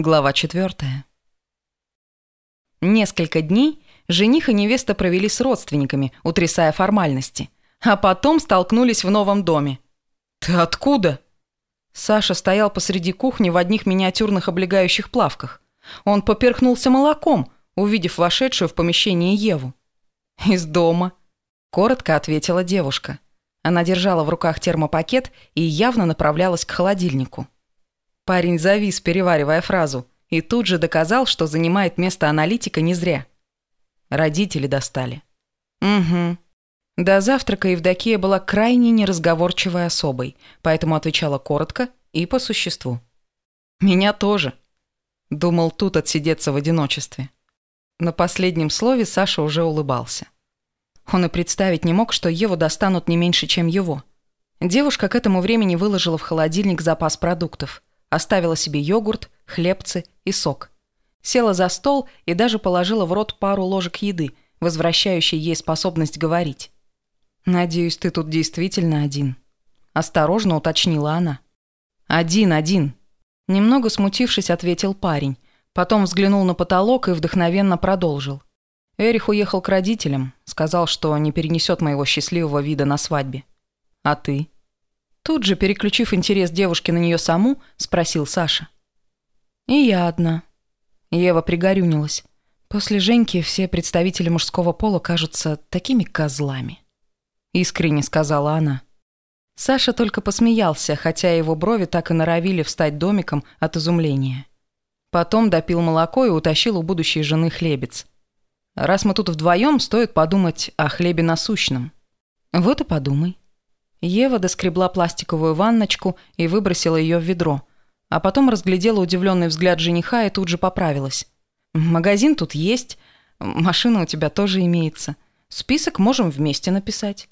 Глава четвертая. Несколько дней жених и невеста провели с родственниками, утрясая формальности, а потом столкнулись в новом доме. «Ты откуда?» Саша стоял посреди кухни в одних миниатюрных облегающих плавках. Он поперхнулся молоком, увидев вошедшую в помещение Еву. «Из дома», – коротко ответила девушка. Она держала в руках термопакет и явно направлялась к холодильнику. Парень завис, переваривая фразу, и тут же доказал, что занимает место аналитика не зря. Родители достали. Угу. До завтрака Евдокия была крайне неразговорчивой особой, поэтому отвечала коротко и по существу. «Меня тоже», — думал тут отсидеться в одиночестве. На последнем слове Саша уже улыбался. Он и представить не мог, что Еву достанут не меньше, чем его. Девушка к этому времени выложила в холодильник запас продуктов — Оставила себе йогурт, хлебцы и сок. Села за стол и даже положила в рот пару ложек еды, возвращающей ей способность говорить. «Надеюсь, ты тут действительно один», – осторожно уточнила она. «Один, один», – немного смутившись, ответил парень. Потом взглянул на потолок и вдохновенно продолжил. Эрих уехал к родителям, сказал, что не перенесет моего счастливого вида на свадьбе. «А ты?» Тут же, переключив интерес девушки на нее саму, спросил Саша. «И я одна». Ева пригорюнилась. После Женьки все представители мужского пола кажутся такими козлами. Искренне сказала она. Саша только посмеялся, хотя его брови так и норовили встать домиком от изумления. Потом допил молоко и утащил у будущей жены хлебец. Раз мы тут вдвоем, стоит подумать о хлебе насущном. Вот и подумай. Ева доскребла пластиковую ванночку и выбросила ее в ведро, а потом разглядела удивленный взгляд жениха и тут же поправилась. «Магазин тут есть, машина у тебя тоже имеется. Список можем вместе написать».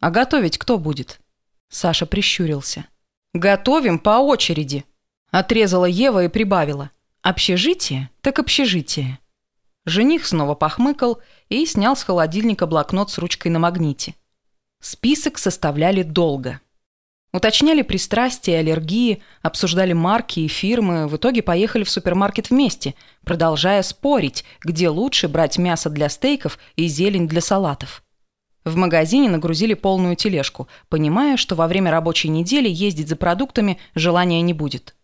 «А готовить кто будет?» Саша прищурился. «Готовим по очереди», – отрезала Ева и прибавила. «Общежитие, так общежитие». Жених снова похмыкал и снял с холодильника блокнот с ручкой на магните. Список составляли долго. Уточняли пристрастия, аллергии, обсуждали марки и фирмы, в итоге поехали в супермаркет вместе, продолжая спорить, где лучше брать мясо для стейков и зелень для салатов. В магазине нагрузили полную тележку, понимая, что во время рабочей недели ездить за продуктами желания не будет.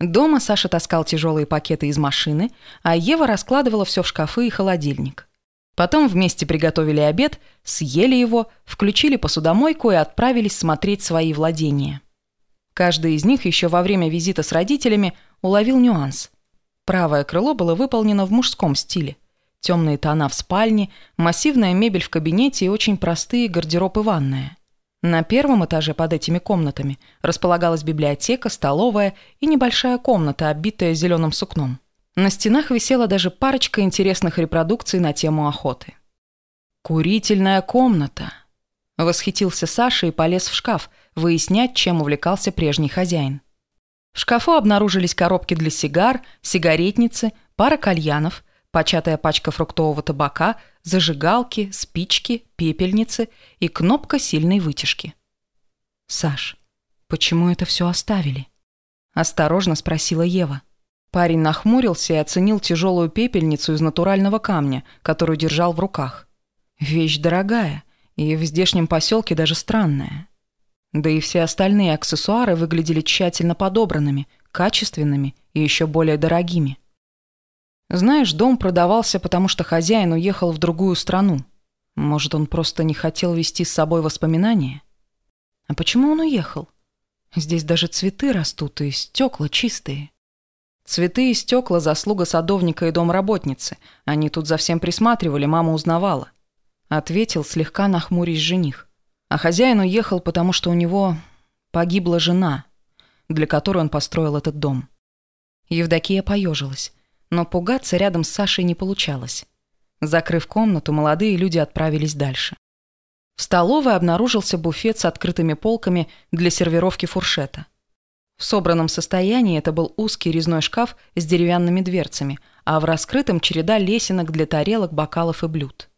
Дома Саша таскал тяжелые пакеты из машины, а Ева раскладывала все в шкафы и холодильник. Потом вместе приготовили обед, съели его, включили посудомойку и отправились смотреть свои владения. Каждый из них еще во время визита с родителями уловил нюанс. Правое крыло было выполнено в мужском стиле. Темные тона в спальне, массивная мебель в кабинете и очень простые гардероб и ванная. На первом этаже под этими комнатами располагалась библиотека, столовая и небольшая комната, оббитая зеленым сукном. На стенах висела даже парочка интересных репродукций на тему охоты. «Курительная комната!» Восхитился Саша и полез в шкаф, выяснять, чем увлекался прежний хозяин. В шкафу обнаружились коробки для сигар, сигаретницы, пара кальянов, початая пачка фруктового табака, зажигалки, спички, пепельницы и кнопка сильной вытяжки. «Саш, почему это все оставили?» – осторожно спросила Ева. Парень нахмурился и оценил тяжелую пепельницу из натурального камня, которую держал в руках. Вещь дорогая, и в здешнем поселке даже странная. Да и все остальные аксессуары выглядели тщательно подобранными, качественными и еще более дорогими. Знаешь, дом продавался, потому что хозяин уехал в другую страну. Может, он просто не хотел вести с собой воспоминания? А почему он уехал? Здесь даже цветы растут и стекла чистые. Цветы и стекла – заслуга садовника и домработницы. Они тут за всем присматривали, мама узнавала. Ответил слегка нахмурясь жених. А хозяин уехал, потому что у него погибла жена, для которой он построил этот дом. Евдокия поежилась, но пугаться рядом с Сашей не получалось. Закрыв комнату, молодые люди отправились дальше. В столовой обнаружился буфет с открытыми полками для сервировки фуршета – в собранном состоянии это был узкий резной шкаф с деревянными дверцами, а в раскрытом череда лесенок для тарелок, бокалов и блюд.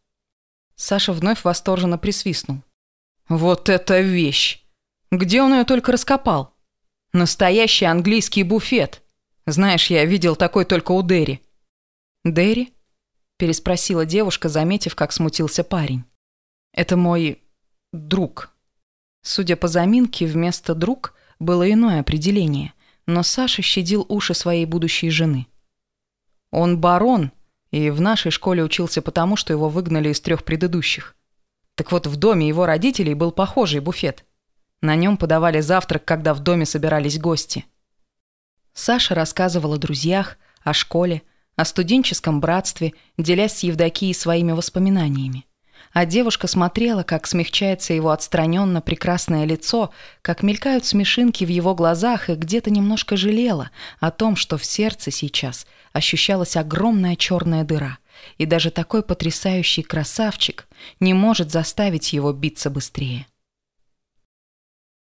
Саша вновь восторженно присвистнул. «Вот это вещь! Где он ее только раскопал? Настоящий английский буфет! Знаешь, я видел такой только у Дерри». «Дерри?» – переспросила девушка, заметив, как смутился парень. «Это мой... друг». Судя по заминке, вместо «друг» было иное определение, но Саша щадил уши своей будущей жены. «Он барон», и в нашей школе учился потому, что его выгнали из трех предыдущих. Так вот, в доме его родителей был похожий буфет. На нем подавали завтрак, когда в доме собирались гости. Саша рассказывал о друзьях, о школе, о студенческом братстве, делясь с Евдокией своими воспоминаниями. А девушка смотрела, как смягчается его отстраненно прекрасное лицо, как мелькают смешинки в его глазах, и где-то немножко жалела о том, что в сердце сейчас ощущалась огромная черная дыра, и даже такой потрясающий красавчик не может заставить его биться быстрее.